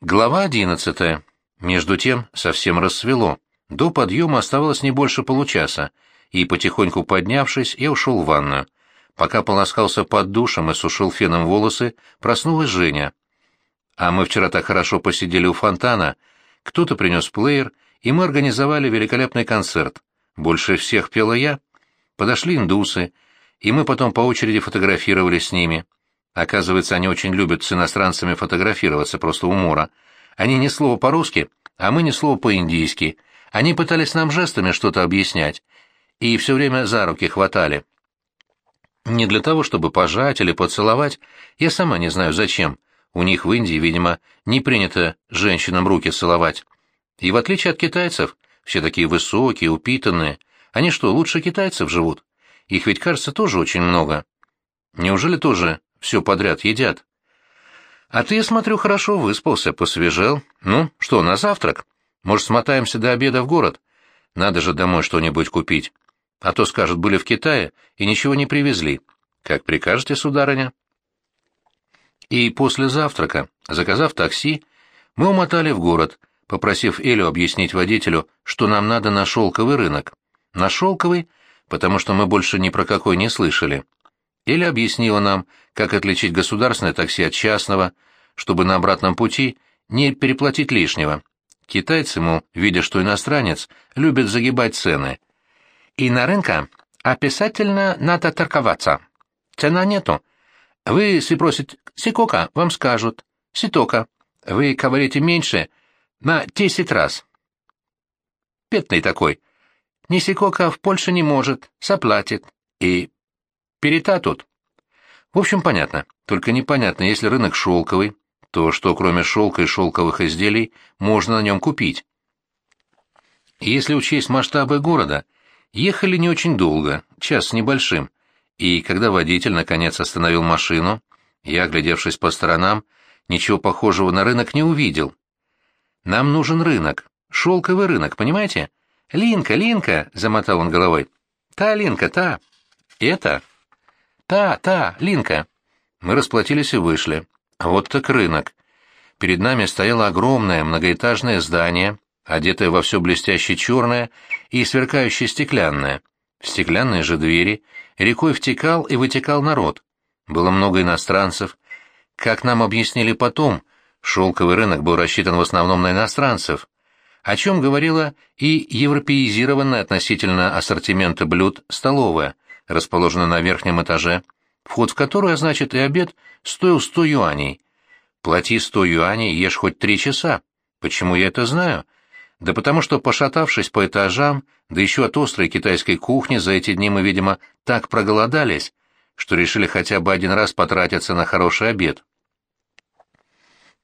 Глава одиннадцатая. Между тем совсем рассвело. До подъема оставалось не больше получаса, и, потихоньку поднявшись, я ушел в ванную. Пока полоскался под душем и сушил феном волосы, проснулась Женя. А мы вчера так хорошо посидели у фонтана. Кто-то принес плеер, и мы организовали великолепный концерт. Больше всех пела я. Подошли индусы, и мы потом по очереди фотографировались с ними. Оказывается, они очень любят с иностранцами фотографироваться, просто умора. Они ни слова по-русски, а мы ни слова по-индийски. Они пытались нам жестами что-то объяснять, и все время за руки хватали. Не для того, чтобы пожать или поцеловать, я сама не знаю зачем. У них в Индии, видимо, не принято женщинам руки целовать. И в отличие от китайцев, все такие высокие, упитанные. Они что, лучше китайцев живут? Их ведь, кажется, тоже очень много. Неужели тоже все подряд едят. А ты, я смотрю, хорошо выспался, посвежел. Ну, что, на завтрак? Может, смотаемся до обеда в город? Надо же домой что-нибудь купить. А то, скажут, были в Китае и ничего не привезли. Как прикажете, сударыня? И после завтрака, заказав такси, мы умотали в город, попросив Элю объяснить водителю, что нам надо на шелковый рынок. На шелковый, потому что мы больше ни про какой не слышали. Или объяснила нам, как отличить государственное такси от частного, чтобы на обратном пути не переплатить лишнего. Китайцы, мол, видя, что иностранец, любят загибать цены. И на рынке описательно надо торговаться. Цена нету. Вы, если просите сикока, вам скажут. Ситока. Вы говорите меньше на десять раз. Петный такой. Ни сикока в Польше не может, заплатит. И Перета тут. В общем, понятно. Только непонятно, если рынок шелковый, то что кроме шелка и шелковых изделий можно на нем купить? Если учесть масштабы города, ехали не очень долго, час с небольшим, и когда водитель наконец остановил машину, я, глядевшись по сторонам, ничего похожего на рынок не увидел. Нам нужен рынок, шелковый рынок, понимаете? Линка, Линка, — замотал он головой. Та Линка, та. Это «Та, та, Линка!» Мы расплатились и вышли. Вот так рынок. Перед нами стояло огромное многоэтажное здание, одетое во все блестяще черное и сверкающее стеклянное. В стеклянные же двери рекой втекал и вытекал народ. Было много иностранцев. Как нам объяснили потом, шелковый рынок был рассчитан в основном на иностранцев, о чем говорила и европеизированная относительно ассортимента блюд столовая — расположена на верхнем этаже, вход в которую, а значит и обед, стоил сто юаней. Плати сто юаней, ешь хоть три часа. Почему я это знаю? Да потому что, пошатавшись по этажам, да еще от острой китайской кухни, за эти дни мы, видимо, так проголодались, что решили хотя бы один раз потратиться на хороший обед.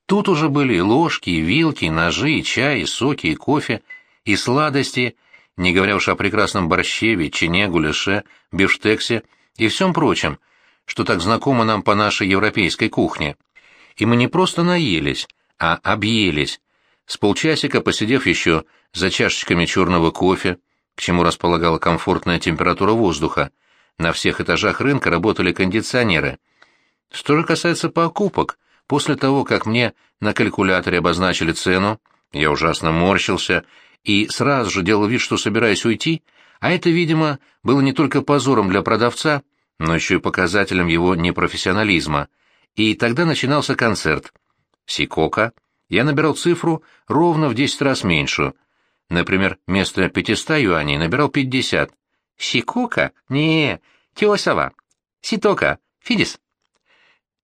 Тут уже были и ложки, и вилки, и ножи, и чай, и соки, и кофе, и сладости, не говоря уж о прекрасном борще, ветчине, гуляше, бифштексе и всем прочем, что так знакомо нам по нашей европейской кухне. И мы не просто наелись, а объелись, с полчасика посидев еще за чашечками черного кофе, к чему располагала комфортная температура воздуха. На всех этажах рынка работали кондиционеры. Что же касается покупок, после того, как мне на калькуляторе обозначили цену, я ужасно морщился и сразу же делал вид, что собираюсь уйти, а это, видимо, было не только позором для продавца, но еще и показателем его непрофессионализма. И тогда начинался концерт. Сикока. Я набирал цифру ровно в 10 раз меньшую. Например, вместо 500 юаней набирал 50. Сикока? Не, Тиосава. Ситока. Фидис.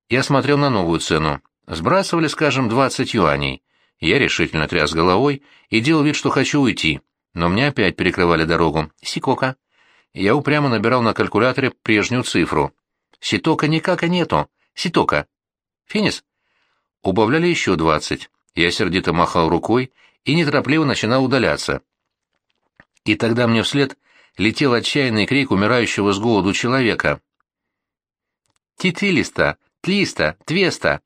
Я смотрел на новую цену. Сбрасывали, скажем, 20 юаней. Я решительно тряс головой и делал вид, что хочу уйти, но мне опять перекрывали дорогу. Сикока. Я упрямо набирал на калькуляторе прежнюю цифру. Ситока никак и нету. Ситока. Финис? Убавляли еще двадцать. Я сердито махал рукой и неторопливо начинал удаляться. И тогда мне вслед летел отчаянный крик умирающего с голоду человека. «Титилиста! Тлиста! Твеста!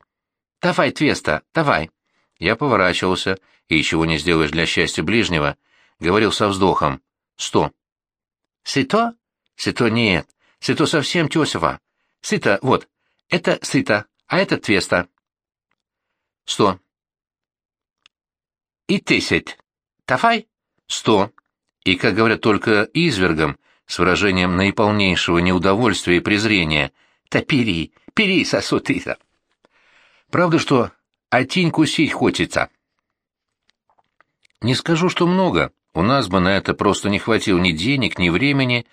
Давай, Твеста! Давай!» Я поворачивался, и чего не сделаешь для счастья ближнего, говорил со вздохом. «Сто». «Сито? Сито нет. Сито совсем тесово. Сыто, вот. Это сыто, а это твеста». «Сто». и тысять. Тафай? Сто. И, как говорят только извергом, с выражением наиполнейшего неудовольствия и презрения, «Та пери, пери, сосутыта!» Правда, что отень кусить хочется. Не скажу, что много, у нас бы на это просто не хватило ни денег, ни времени,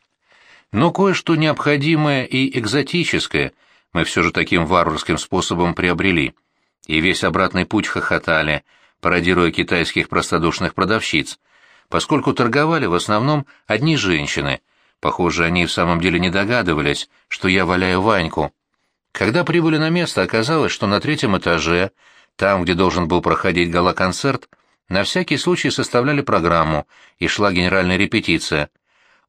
но кое-что необходимое и экзотическое мы все же таким варварским способом приобрели. И весь обратный путь хохотали, пародируя китайских простодушных продавщиц, поскольку торговали в основном одни женщины. Похоже, они в самом деле не догадывались, что я валяю Ваньку. Когда прибыли на место, оказалось, что на третьем этаже, там, где должен был проходить гала-концерт, на всякий случай составляли программу, и шла генеральная репетиция.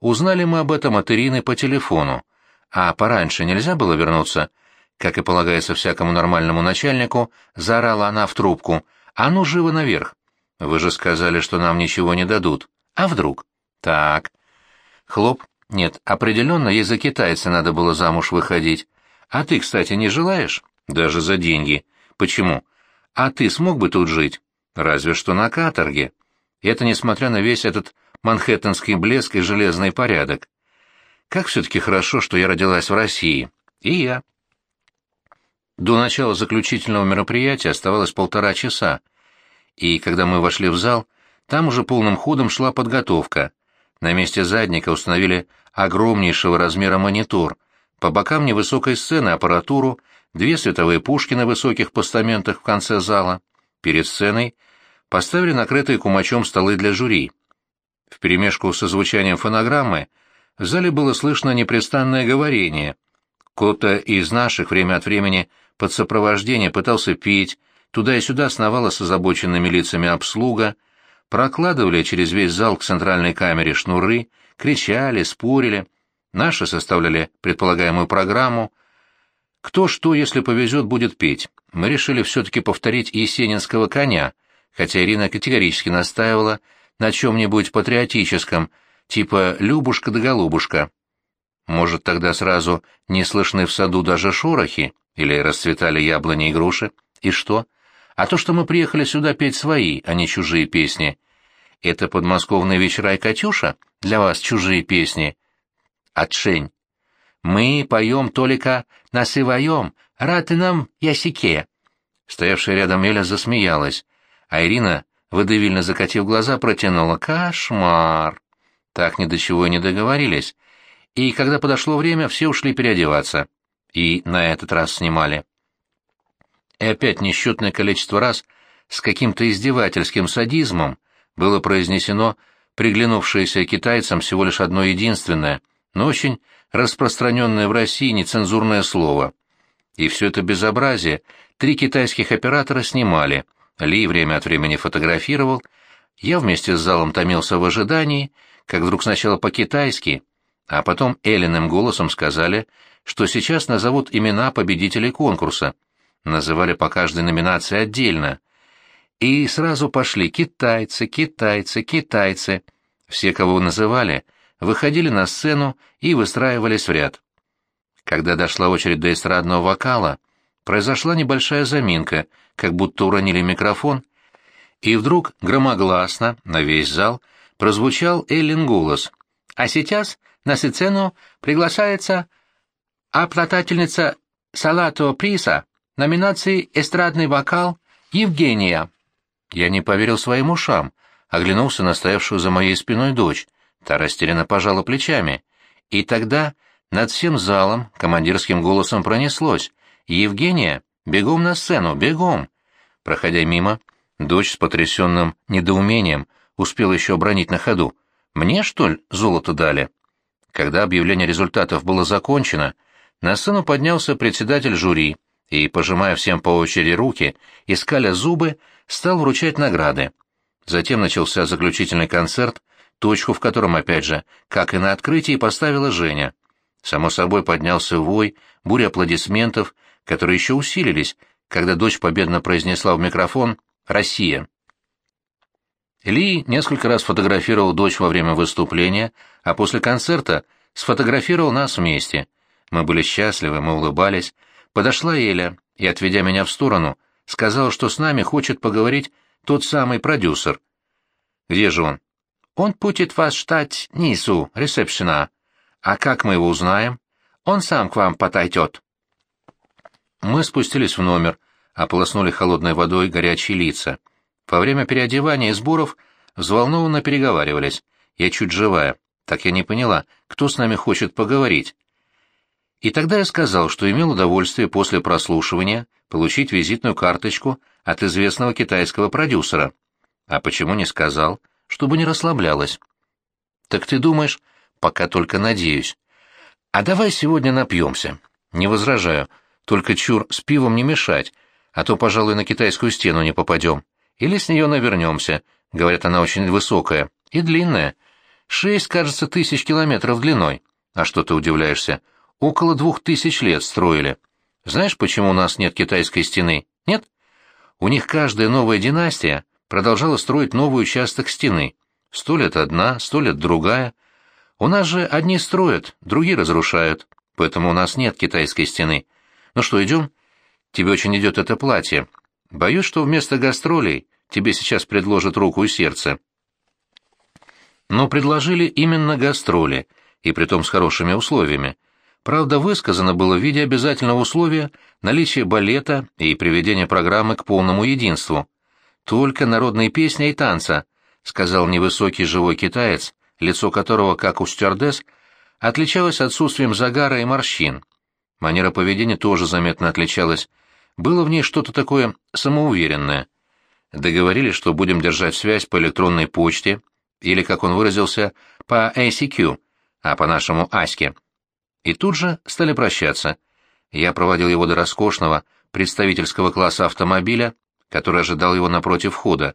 Узнали мы об этом от Ирины по телефону. А пораньше нельзя было вернуться? Как и полагается всякому нормальному начальнику, заорала она в трубку. «А ну, живо наверх! Вы же сказали, что нам ничего не дадут. А вдруг?» «Так». «Хлоп? Нет, определенно ей за китайца надо было замуж выходить. А ты, кстати, не желаешь? Даже за деньги. Почему? А ты смог бы тут жить? Разве что на каторге. Это несмотря на весь этот манхэттенский блеск и железный порядок. Как все-таки хорошо, что я родилась в России. И я. До начала заключительного мероприятия оставалось полтора часа, и когда мы вошли в зал, там уже полным ходом шла подготовка. На месте задника установили огромнейшего размера монитор, по бокам невысокой сцены аппаратуру, две световые пушки на высоких постаментах в конце зала. Перед сценой поставили накрытые кумачом столы для жюри. Вперемешку со звучанием фонограммы в зале было слышно непрестанное говорение. Кто-то из наших время от времени под сопровождение пытался пить, туда и сюда сновала с озабоченными лицами обслуга, прокладывали через весь зал к центральной камере шнуры, кричали, спорили. Наши составляли предполагаемую программу. Кто что, если повезет, будет петь. Мы решили все-таки повторить Есенинского коня, хотя Ирина категорически настаивала на чем-нибудь патриотическом, типа «Любушка да голубушка». Может, тогда сразу не слышны в саду даже шорохи, или расцветали яблони и груши? И что? А то, что мы приехали сюда петь свои, а не чужие песни. Это подмосковные вечера и Катюша? Для вас чужие песни? Отшень. Мы поем только насываем, раты нам ясике. Стоявшая рядом Эля засмеялась, а Ирина, выдавильно закатив глаза, протянула «Кошмар!». Так ни до чего и не договорились. И когда подошло время, все ушли переодеваться и на этот раз снимали. И опять несчетное количество раз с каким-то издевательским садизмом было произнесено приглянувшееся китайцам всего лишь одно единственное, но очень распространенное в России нецензурное слово. И все это безобразие три китайских оператора снимали, Ли время от времени фотографировал, я вместе с залом томился в ожидании, как вдруг сначала по-китайски, а потом Элленым голосом сказали, что сейчас назовут имена победителей конкурса. Называли по каждой номинации отдельно. И сразу пошли китайцы, китайцы, китайцы. Все, кого называли, выходили на сцену и выстраивались в ряд. Когда дошла очередь до эстрадного вокала, произошла небольшая заминка, как будто уронили микрофон, и вдруг громогласно на весь зал прозвучал Эллин голос. «А сейчас на сцену приглашается обладательница салатового приса номинации «Эстрадный вокал» Евгения. Я не поверил своим ушам, оглянулся на стоявшую за моей спиной дочь. Та растерянно пожала плечами. И тогда над всем залом командирским голосом пронеслось. «Евгения, бегом на сцену, бегом!» Проходя мимо, дочь с потрясенным недоумением успела еще обронить на ходу. «Мне, что ли, золото дали?» Когда объявление результатов было закончено, на сцену поднялся председатель жюри и, пожимая всем по очереди руки, искаля зубы, стал вручать награды. Затем начался заключительный концерт, точку в котором, опять же, как и на открытии, поставила Женя. Само собой поднялся вой, буря аплодисментов, которые еще усилились, когда дочь победно произнесла в микрофон «Россия». Ли несколько раз фотографировал дочь во время выступления, а после концерта сфотографировал нас вместе — мы были счастливы, мы улыбались. Подошла Эля и, отведя меня в сторону, сказала, что с нами хочет поговорить тот самый продюсер. Где же он? Он путит вас ждать низу, ресепшена. А как мы его узнаем? Он сам к вам подойдет. Мы спустились в номер, ополоснули холодной водой горячие лица. Во время переодевания и сборов взволнованно переговаривались. Я чуть живая. Так я не поняла, кто с нами хочет поговорить. И тогда я сказал, что имел удовольствие после прослушивания получить визитную карточку от известного китайского продюсера. А почему не сказал? Чтобы не расслаблялась. Так ты думаешь? Пока только надеюсь. А давай сегодня напьемся. Не возражаю. Только чур с пивом не мешать, а то, пожалуй, на китайскую стену не попадем. Или с нее навернемся. Говорят, она очень высокая и длинная. Шесть, кажется, тысяч километров длиной. А что ты удивляешься? Около двух тысяч лет строили. Знаешь, почему у нас нет китайской стены? Нет? У них каждая новая династия продолжала строить новый участок стены. Сто лет одна, сто лет другая. У нас же одни строят, другие разрушают, поэтому у нас нет китайской стены. Ну что, идем? Тебе очень идет это платье. Боюсь, что вместо гастролей тебе сейчас предложат руку и сердце. Но предложили именно гастроли, и притом с хорошими условиями. Правда, высказано было в виде обязательного условия наличие балета и приведение программы к полному единству. «Только народные песни и танца», — сказал невысокий живой китаец, лицо которого, как у стюардесс, отличалось отсутствием загара и морщин. Манера поведения тоже заметно отличалась. Было в ней что-то такое самоуверенное. Договорились, что будем держать связь по электронной почте, или, как он выразился, по ACQ, а по-нашему Аське. И тут же стали прощаться. Я проводил его до роскошного, представительского класса автомобиля, который ожидал его напротив входа.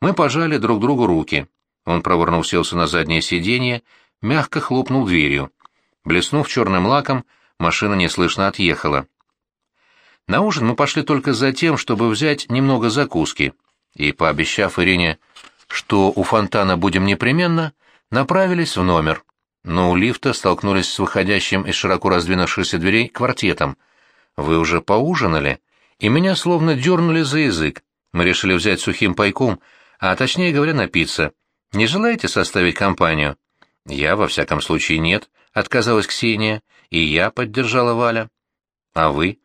Мы пожали друг другу руки. Он проворно уселся на заднее сиденье, мягко хлопнул дверью. Блеснув черным лаком, машина неслышно отъехала. На ужин мы пошли только за тем, чтобы взять немного закуски, и, пообещав Ирине, что у фонтана будем непременно, направились в номер. Но у лифта столкнулись с выходящим из широко раздвинувшихся дверей квартетом. «Вы уже поужинали?» И меня словно дернули за язык. Мы решили взять сухим пайком, а точнее говоря, напиться. Не желаете составить компанию? Я, во всяком случае, нет, отказалась Ксения, и я поддержала Валя. А вы?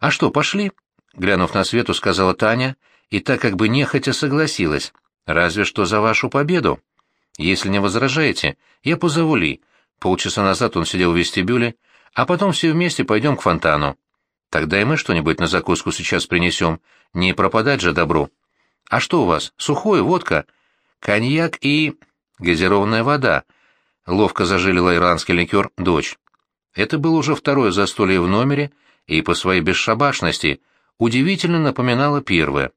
А что, пошли? Глянув на свету, сказала Таня, и так как бы нехотя согласилась. Разве что за вашу победу. Если не возражаете, я позову Ли. Полчаса назад он сидел в вестибюле, а потом все вместе пойдем к фонтану. Тогда и мы что-нибудь на закуску сейчас принесем. Не пропадать же добру. А что у вас? Сухое, водка? Коньяк и... газированная вода. Ловко зажилила иранский ликер дочь. Это было уже второе застолье в номере, и по своей бесшабашности удивительно напоминало первое.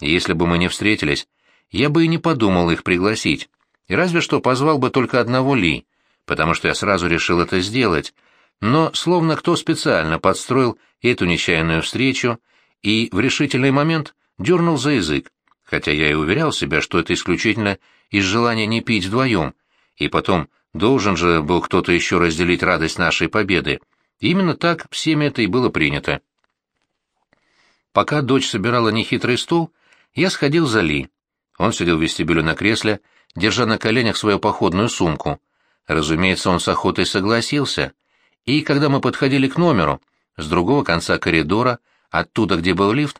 Если бы мы не встретились, я бы и не подумал их пригласить, и разве что позвал бы только одного Ли, потому что я сразу решил это сделать, но словно кто специально подстроил эту нечаянную встречу и в решительный момент дернул за язык, хотя я и уверял себя, что это исключительно из желания не пить вдвоем, и потом должен же был кто-то еще разделить радость нашей победы. именно так всеми это и было принято. Пока дочь собирала нехитрый стул, я сходил за Ли. Он сидел в вестибюле на кресле, держа на коленях свою походную сумку. Разумеется, он с охотой согласился. И когда мы подходили к номеру, с другого конца коридора, оттуда, где был лифт,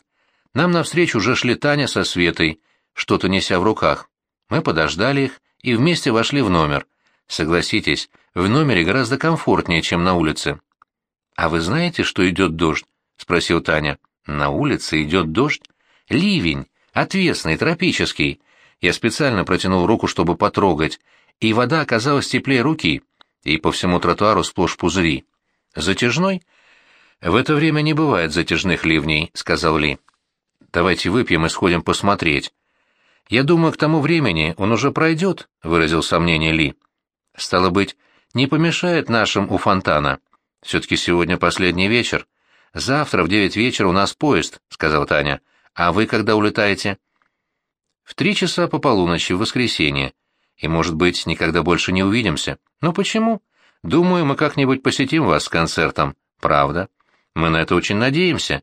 нам навстречу уже шли Таня со Светой, что-то неся в руках. Мы подождали их и вместе вошли в номер. Согласитесь, в номере гораздо комфортнее, чем на улице. «А вы знаете, что идет дождь?» — спросил Таня. «На улице идет дождь? Ливень, отвесный, тропический. Я специально протянул руку, чтобы потрогать, и вода оказалась теплее руки, и по всему тротуару сплошь пузыри. Затяжной? В это время не бывает затяжных ливней, сказал Ли. Давайте выпьем и сходим посмотреть. Я думаю, к тому времени он уже пройдет, выразил сомнение Ли. Стало быть, не помешает нашим у фонтана. Все-таки сегодня последний вечер. Завтра в девять вечера у нас поезд, сказала Таня. А вы когда улетаете? В три часа по полуночи в воскресенье. И, может быть, никогда больше не увидимся. Но почему? Думаю, мы как-нибудь посетим вас с концертом. Правда. Мы на это очень надеемся.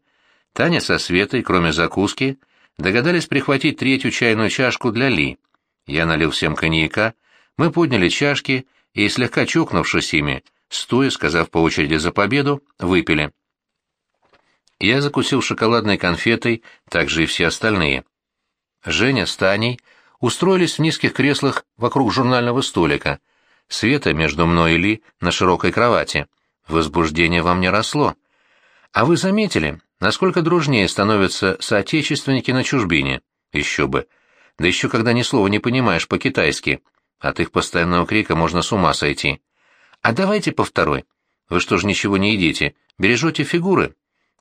Таня со Светой, кроме закуски, догадались прихватить третью чайную чашку для Ли. Я налил всем коньяка, мы подняли чашки и, слегка чокнувшись ими, стоя, сказав по очереди за победу, выпили. Я закусил шоколадной конфетой, так же и все остальные. Женя с Таней устроились в низких креслах вокруг журнального столика. Света между мной и Ли на широкой кровати. Возбуждение вам не росло. А вы заметили, насколько дружнее становятся соотечественники на чужбине? Еще бы. Да еще когда ни слова не понимаешь по-китайски. От их постоянного крика можно с ума сойти. А давайте по второй. Вы что ж ничего не едите? Бережете фигуры?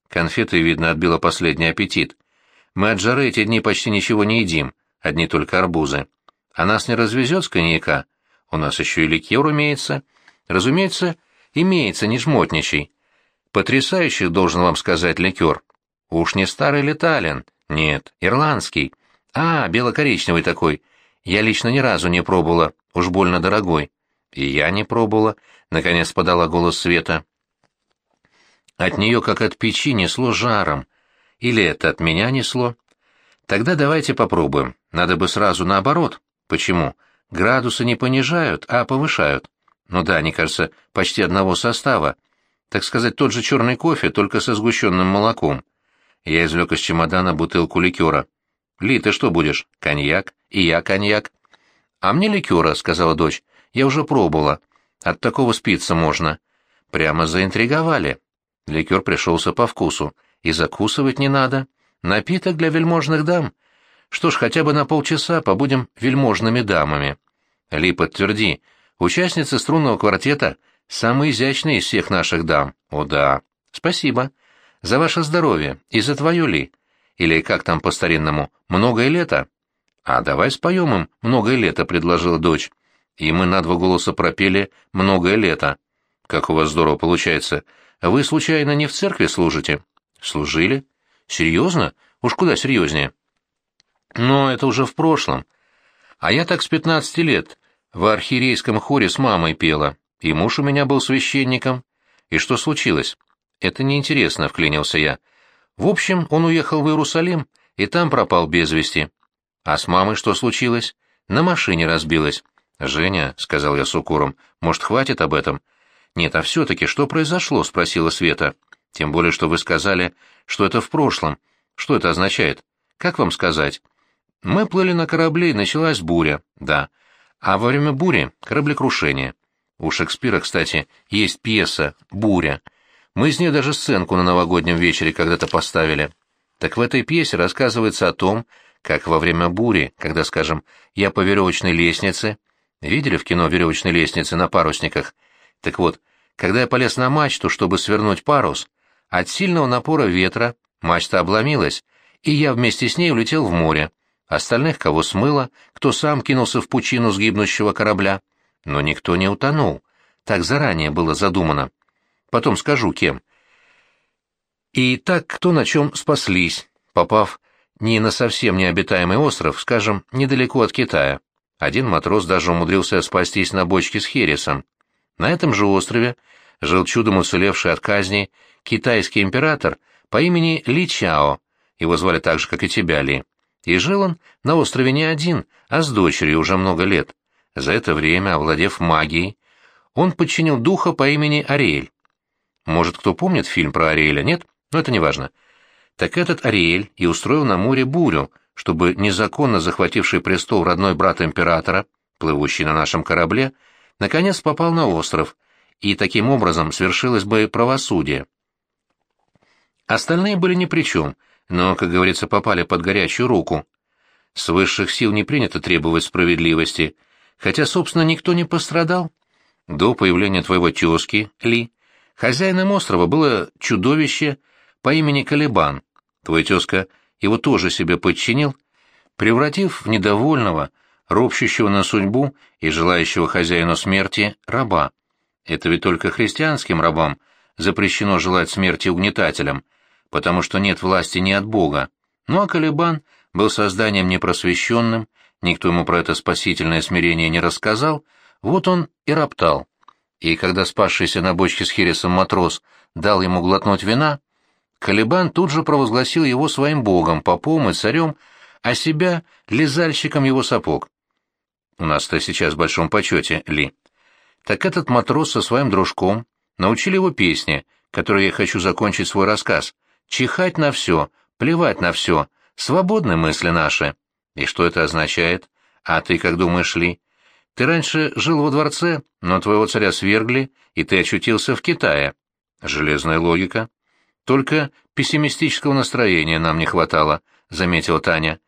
Конфеты, видно, отбила последний аппетит. Мы от жары эти дни почти ничего не едим, одни только арбузы. А нас не развезет с коньяка? У нас еще и ликер имеется. Разумеется, имеется, не жмотничий. Потрясающий, должен вам сказать, ликер. Уж не старый летален. Нет, ирландский. А, бело-коричневый такой. Я лично ни разу не пробовала, уж больно дорогой. И я не пробовала, — наконец подала голос Света. От нее, как от печи, несло жаром. Или это от меня несло? Тогда давайте попробуем. Надо бы сразу наоборот. Почему? Градусы не понижают, а повышают. Ну да, они, кажется, почти одного состава. Так сказать, тот же черный кофе, только со сгущенным молоком. Я извлек из чемодана бутылку ликера. «Ли, ты что будешь? Коньяк? И я коньяк?» «А мне ликера», — сказала дочь. «Я уже пробовала. От такого спиться можно». Прямо заинтриговали. Ликер пришелся по вкусу. И закусывать не надо. Напиток для вельможных дам. Что ж, хотя бы на полчаса побудем вельможными дамами. Ли, подтверди, участницы струнного квартета — самые изящные из всех наших дам. О да. Спасибо. За ваше здоровье и за твое, Ли. Или как там по-старинному, многое лето? А давай споем им «Многое лето», — предложила дочь. И мы на два голоса пропели «Многое лето». Как у вас здорово получается. Вы, случайно, не в церкви служите? Служили? Серьезно? Уж куда серьезнее. Но это уже в прошлом. А я так с пятнадцати лет в архиерейском хоре с мамой пела, и муж у меня был священником. И что случилось? Это неинтересно, — вклинился я. В общем, он уехал в Иерусалим, и там пропал без вести. А с мамой что случилось? На машине разбилась. «Женя», — сказал я с укором, — «может, хватит об этом?» «Нет, а все-таки что произошло?» — спросила Света. «Тем более, что вы сказали, что это в прошлом. Что это означает? Как вам сказать?» «Мы плыли на корабле, и началась буря, да. А во время бури — кораблекрушение. У Шекспира, кстати, есть пьеса «Буря». Мы из нее даже сценку на новогоднем вечере когда-то поставили. Так в этой пьесе рассказывается о том, как во время бури, когда, скажем, я по веревочной лестнице... Видели в кино веревочные лестницы на парусниках? Так вот, когда я полез на мачту, чтобы свернуть парус, от сильного напора ветра мачта обломилась, и я вместе с ней улетел в море. Остальных кого смыло, кто сам кинулся в пучину сгибнущего корабля. Но никто не утонул. Так заранее было задумано. Потом скажу, кем. И так кто на чем спаслись, попав не на совсем необитаемый остров, скажем, недалеко от Китая. Один матрос даже умудрился спастись на бочке с хересом. На этом же острове жил чудом уцелевший от казни китайский император по имени Ли Чао, его звали так же, как и тебя, Ли. И жил он на острове не один, а с дочерью уже много лет. За это время, овладев магией, он подчинил духа по имени Ариэль. Может, кто помнит фильм про Ариэля, нет? Но это не важно. Так этот Ариэль и устроил на море бурю, чтобы незаконно захвативший престол родной брат императора, плывущий на нашем корабле, наконец попал на остров, и таким образом свершилось бы правосудие. Остальные были ни при чем, но, как говорится, попали под горячую руку. С высших сил не принято требовать справедливости, хотя, собственно, никто не пострадал. До появления твоего тезки, Ли, Хозяином острова было чудовище по имени Калибан. Твой тезка его тоже себе подчинил, превратив в недовольного, ропщущего на судьбу и желающего хозяину смерти раба. Это ведь только христианским рабам запрещено желать смерти угнетателям, потому что нет власти ни от Бога. Ну а Калибан был созданием непросвещенным, никто ему про это спасительное смирение не рассказал, вот он и роптал и когда спасшийся на бочке с хересом матрос дал ему глотнуть вина, Калибан тут же провозгласил его своим богом, попом и царем, а себя — лизальщиком его сапог. У нас-то сейчас в большом почете, Ли. Так этот матрос со своим дружком научили его песне, которой я хочу закончить свой рассказ. Чихать на все, плевать на все, свободны мысли наши. И что это означает? А ты как думаешь, Ли? Ты раньше жил во дворце, но твоего царя свергли, и ты очутился в Китае. Железная логика. Только пессимистического настроения нам не хватало, заметила Таня.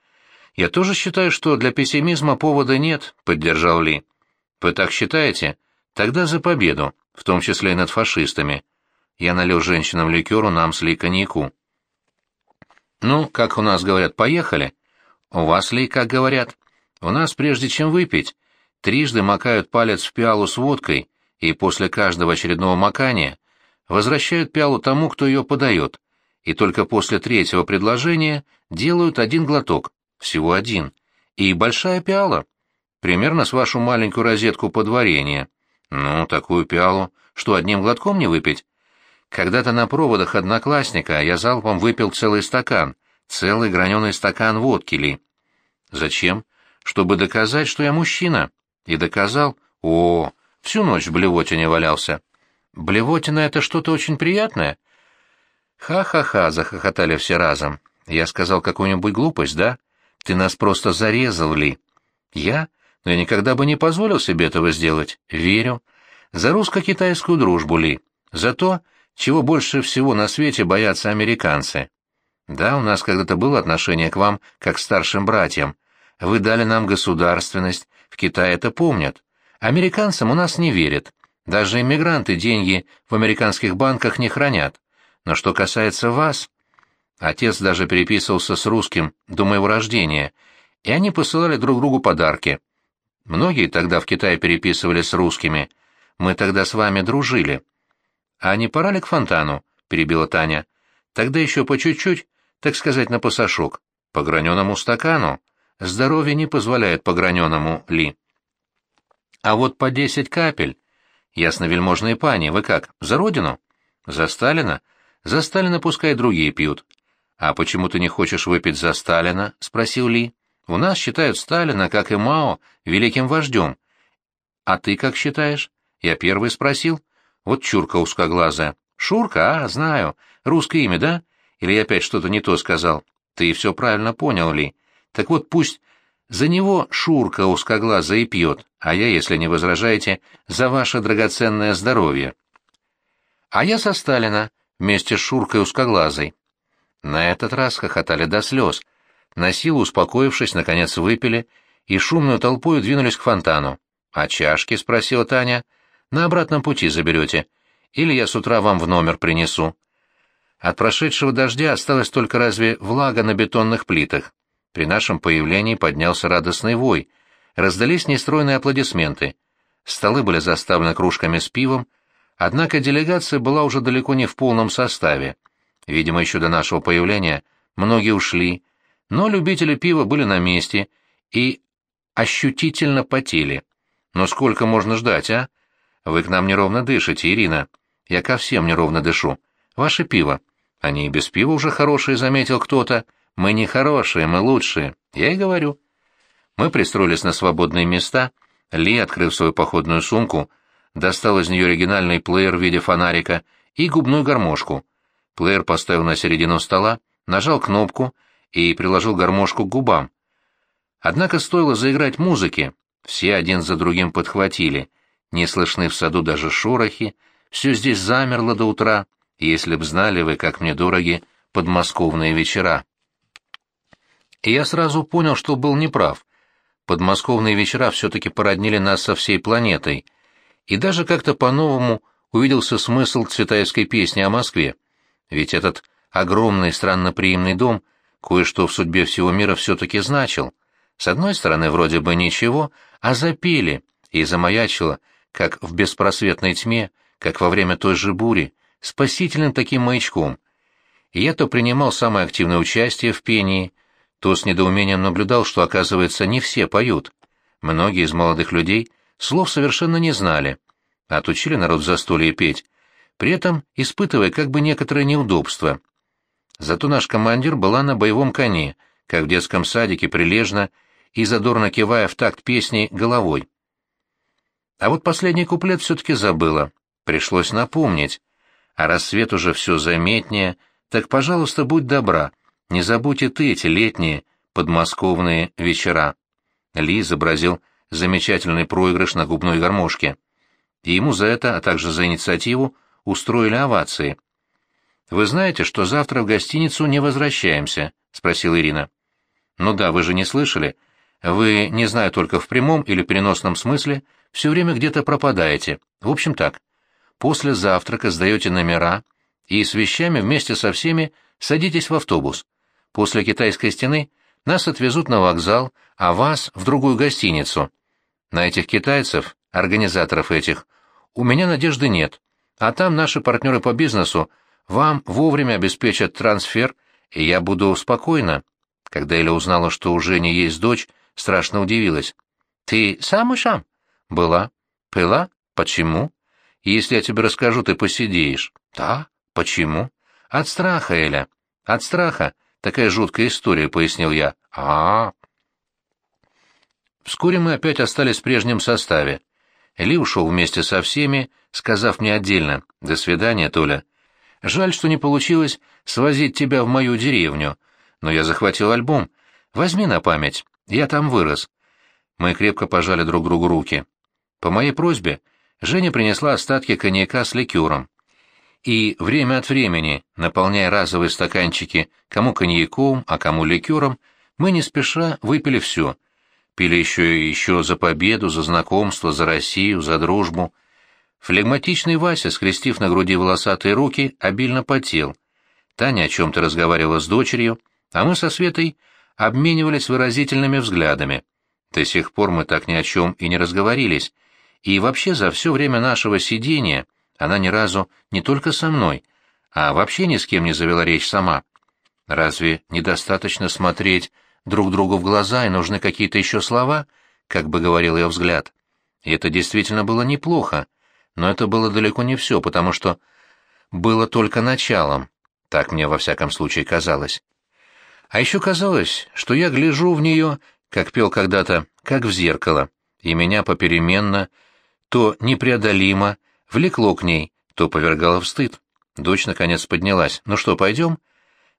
Я тоже считаю, что для пессимизма повода нет, поддержал Ли. Вы так считаете? Тогда за победу, в том числе и над фашистами. Я налил женщинам ликеру, нам с Ли коньяку. Ну, как у нас говорят, поехали. У вас ли, как говорят? У нас, прежде чем выпить, трижды макают палец в пиалу с водкой, и после каждого очередного макания возвращают пиалу тому, кто ее подает, и только после третьего предложения делают один глоток, всего один, и большая пиала, примерно с вашу маленькую розетку подварения. Ну, такую пиалу, что одним глотком не выпить? Когда-то на проводах одноклассника я залпом выпил целый стакан, целый граненый стакан водки ли. Зачем? Чтобы доказать, что я мужчина. И доказал, о, всю ночь в блевотине валялся. Блевотина — это что-то очень приятное? Ха-ха-ха, захохотали все разом. Я сказал какую-нибудь глупость, да? Ты нас просто зарезал, Ли. Я? Но я никогда бы не позволил себе этого сделать. Верю. За русско-китайскую дружбу, Ли. За то, чего больше всего на свете боятся американцы. Да, у нас когда-то было отношение к вам как к старшим братьям. Вы дали нам государственность, в Китае это помнят. Американцам у нас не верят. Даже иммигранты деньги в американских банках не хранят. Но что касается вас... Отец даже переписывался с русским до моего рождения, и они посылали друг другу подарки. Многие тогда в Китае переписывались с русскими. Мы тогда с вами дружили. «А не пора ли к фонтану?» — перебила Таня. «Тогда еще по чуть-чуть, так сказать, на посошок. По граненому стакану. Здоровье не позволяет по граненому, Ли». «А вот по десять капель. Ясновельможные пани, вы как, за родину?» «За Сталина? За Сталина пускай другие пьют». «А почему ты не хочешь выпить за Сталина?» — спросил Ли. «У нас считают Сталина, как и Мао, великим вождем». «А ты как считаешь?» Я первый спросил. Вот чурка узкоглазая. Шурка, а, знаю. Русское имя, да? Или я опять что-то не то сказал? Ты все правильно понял, Ли. Так вот пусть за него Шурка узкоглазая и пьет, а я, если не возражаете, за ваше драгоценное здоровье. А я со Сталина, вместе с Шуркой узкоглазой. На этот раз хохотали до слез. На силу успокоившись, наконец выпили и шумную толпой двинулись к фонтану. «А чашки?» — спросила Таня. На обратном пути заберете. Или я с утра вам в номер принесу. От прошедшего дождя осталась только разве влага на бетонных плитах. При нашем появлении поднялся радостный вой. Раздались нестройные аплодисменты. Столы были заставлены кружками с пивом, однако делегация была уже далеко не в полном составе. Видимо, еще до нашего появления многие ушли, но любители пива были на месте и ощутительно потели. Но сколько можно ждать, а? Вы к нам неровно дышите, Ирина. Я ко всем неровно дышу. Ваше пиво. Они и без пива уже хорошие, заметил кто-то. Мы не хорошие, мы лучшие. Я и говорю. Мы пристроились на свободные места. Ли, открыв свою походную сумку, достал из нее оригинальный плеер в виде фонарика и губную гармошку. Плеер поставил на середину стола, нажал кнопку и приложил гармошку к губам. Однако стоило заиграть музыки, все один за другим подхватили — не слышны в саду даже шорохи, все здесь замерло до утра, если б знали вы, как мне дороги подмосковные вечера. И я сразу понял, что был неправ. Подмосковные вечера все-таки породнили нас со всей планетой, и даже как-то по-новому увиделся смысл цветаевской песни о Москве. Ведь этот огромный странноприимный дом кое-что в судьбе всего мира все-таки значил. С одной стороны, вроде бы ничего, а запели, и замаячило — как в беспросветной тьме, как во время той же бури, спасительным таким маячком. Я то принимал самое активное участие в пении, то с недоумением наблюдал, что, оказывается, не все поют. Многие из молодых людей слов совершенно не знали, отучили народ в застолье петь, при этом испытывая как бы некоторое неудобство. Зато наш командир была на боевом коне, как в детском садике, прилежно и задорно кивая в такт песни головой. А вот последний куплет все-таки забыла. Пришлось напомнить. А рассвет уже все заметнее, так, пожалуйста, будь добра, не забудь и ты эти летние подмосковные вечера. Ли изобразил замечательный проигрыш на губной гармошке. И ему за это, а также за инициативу, устроили овации. «Вы знаете, что завтра в гостиницу не возвращаемся?» — спросила Ирина. «Ну да, вы же не слышали. Вы, не знаю только в прямом или переносном смысле, все время где-то пропадаете. В общем так. После завтрака сдаете номера и с вещами вместе со всеми садитесь в автобус. После китайской стены нас отвезут на вокзал, а вас в другую гостиницу. На этих китайцев, организаторов этих, у меня надежды нет, а там наши партнеры по бизнесу вам вовремя обеспечат трансфер, и я буду спокойна. Когда Эля узнала, что у Жени есть дочь, страшно удивилась. «Ты сам Ишам?» «Была». «Пила? Почему?» «Если я тебе расскажу, ты посидеешь». «Да? Почему?» «От страха, Эля. От страха. Такая жуткая история», — пояснил я. а, -а, -а. Вскоре мы опять остались в прежнем составе. Ли ушел вместе со всеми, сказав мне отдельно «До свидания, Толя». Жаль, что не получилось свозить тебя в мою деревню, но я захватил альбом. Возьми на память, я там вырос. Мы крепко пожали друг другу руки. По моей просьбе Женя принесла остатки коньяка с ликером. И время от времени, наполняя разовые стаканчики кому коньяком, а кому ликером, мы не спеша выпили все — пили еще и еще за победу, за знакомство, за Россию, за дружбу. Флегматичный Вася, скрестив на груди волосатые руки, обильно потел. Таня о чем-то разговаривала с дочерью, а мы со Светой обменивались выразительными взглядами. До сих пор мы так ни о чем и не разговорились, и вообще за все время нашего сидения она ни разу не только со мной, а вообще ни с кем не завела речь сама. Разве недостаточно смотреть друг другу в глаза, и нужны какие-то еще слова, как бы говорил ее взгляд. И это действительно было неплохо, но это было далеко не все, потому что было только началом, так мне во всяком случае казалось. А еще казалось, что я гляжу в нее, как пел когда-то, как в зеркало, и меня попеременно, то непреодолимо, влекло к ней, то повергало в стыд. Дочь наконец поднялась. «Ну что, пойдем?»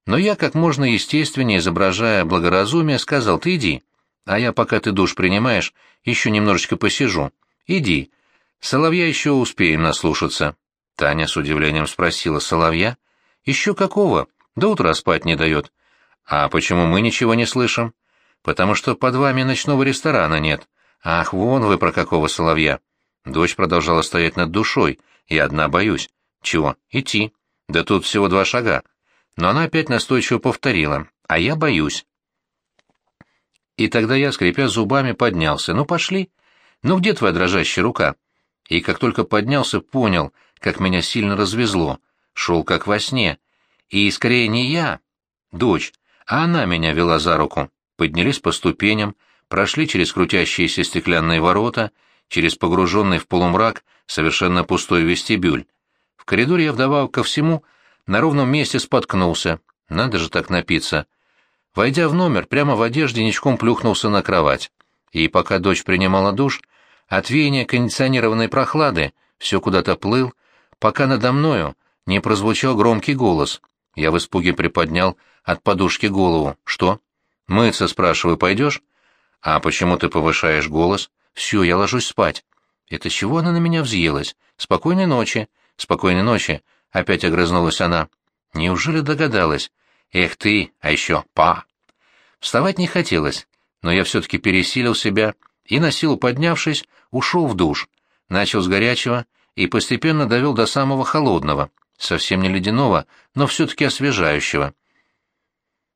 Но я, как можно естественнее изображая благоразумие, сказал, ты иди, а я, пока ты душ принимаешь, еще немножечко посижу. Иди. Соловья еще успеем наслушаться. Таня с удивлением спросила, соловья? Еще какого? До утра спать не дает. А почему мы ничего не слышим? Потому что под вами ночного ресторана нет. Ах, вон вы про какого соловья. Дочь продолжала стоять над душой. Я одна боюсь. Чего? Идти. Да тут всего два шага но она опять настойчиво повторила «А я боюсь». И тогда я, скрипя зубами, поднялся. «Ну, пошли. Ну, где твоя дрожащая рука?» И как только поднялся, понял, как меня сильно развезло. Шел как во сне. И скорее не я, дочь, а она меня вела за руку. Поднялись по ступеням, прошли через крутящиеся стеклянные ворота, через погруженный в полумрак совершенно пустой вестибюль. В коридоре я вдобавок ко всему на ровном месте споткнулся. Надо же так напиться. Войдя в номер, прямо в одежде ничком плюхнулся на кровать. И пока дочь принимала душ, от веяния кондиционированной прохлады все куда-то плыл, пока надо мною не прозвучал громкий голос. Я в испуге приподнял от подушки голову. «Что?» «Мыться, спрашиваю, пойдешь?» «А почему ты повышаешь голос?» «Все, я ложусь спать». «Это чего она на меня взъелась? Спокойной ночи». «Спокойной ночи. Опять огрызнулась она. Неужели догадалась? Эх ты, а еще па. Вставать не хотелось, но я все-таки пересилил себя и, на силу поднявшись, ушел в душ. Начал с горячего и постепенно довел до самого холодного, совсем не ледяного, но все-таки освежающего.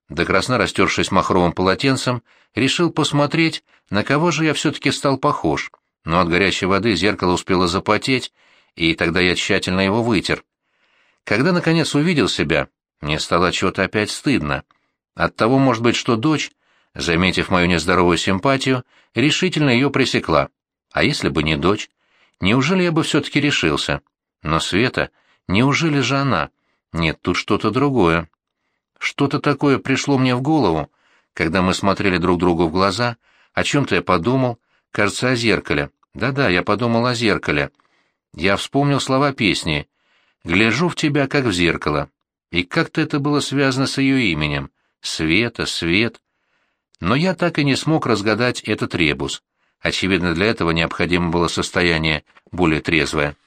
До красна растершись махровым полотенцем, решил посмотреть, на кого же я все-таки стал похож, но от горячей воды зеркало успело запотеть, и тогда я тщательно его вытер. Когда, наконец, увидел себя, мне стало чего-то опять стыдно. От того, может быть, что дочь, заметив мою нездоровую симпатию, решительно ее пресекла. А если бы не дочь? Неужели я бы все-таки решился? Но Света, неужели же она? Нет, тут что-то другое. Что-то такое пришло мне в голову, когда мы смотрели друг другу в глаза, о чем-то я подумал, кажется, о зеркале. Да-да, я подумал о зеркале. Я вспомнил слова песни «Гляжу в тебя, как в зеркало». И как-то это было связано с ее именем. Света, Свет. Но я так и не смог разгадать этот ребус. Очевидно, для этого необходимо было состояние более трезвое.